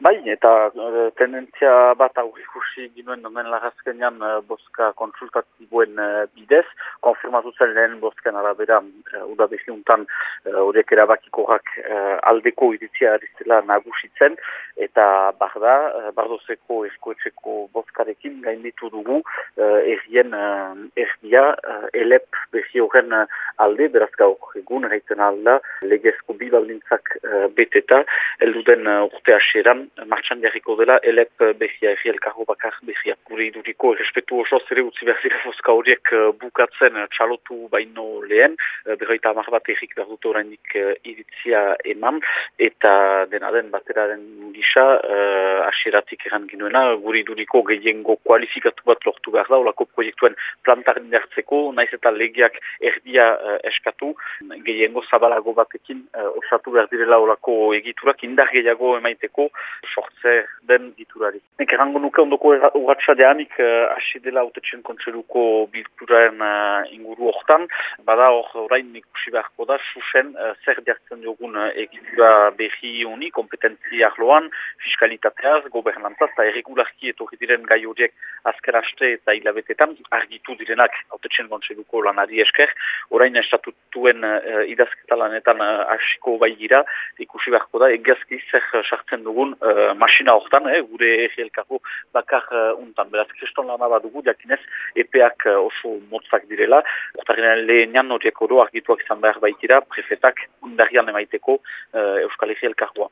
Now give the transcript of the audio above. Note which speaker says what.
Speaker 1: Bai, eta uh, tendentzia bat aurrikusi ginuen nomen lagazkenean uh, boska konsultatibuen uh, bidez, konfirmatu zen lehen bosken arabera uh, udabeziuntan horiek uh, erabakikorak uh, aldeko iritzia ariztela nagusitzen, eta barda, uh, bardozeko eskoetxeko boskarekin gainditu dugu uh, errien uh, erdia uh, elep behi horren alde, beraz gaur egun, reiten alda, legezko bibalintzak uh, beteta, elduden urte aseran, martxan jarriko dela, elep behia, erri elkarro bakar behia. Gure iduriko, respetu oso zere utzi behar zira foska horiek bukatzen txalotu baino lehen, uh, berroita amar bat errik behar dut orainik iritzia eman, eta dena den bateraren gisa, aseratik eran ginuena, gure iduriko gehiengo kualifikatu bat lortu behar da, olako proiektuen plantaren jartzeko, naiz eta legiak erdia uh, eskatu, gehiengo zabalago batekin uh, osatu behar direla olako egiturak indar gehiago emaiteko, sortze den diturari. Nek errango nuke ondoko urratxa deanik uh, hasi dela autetxen kontseluko bilturaren uh, inguru hortan, bada hor orain ikusi beharko da, susen uh, zer diartzen dugun uh, egitura behi honi, kompetentzi arloan, fiskalitateaz, gobernantzaz, eta erregularki etorri diren gai horiek azker haste eta hilabetetan, argitu direnak autetxen kontseluko lanari esker, orain estatutuen uh, idazketa lanetan hasiko uh, bai gira, ikusi beharko da, egazki zer sartzen dugun uh, masina hortan, eh, gure egielkako bakar uh, untan. Beraz, lana bat dugu, jakinez, epeak uh, oso motzak direla. Hortaren lehenian horiek oro argituak izan behar baitira, prefetak undarian emaiteko uh, Euskal Egielkakoa.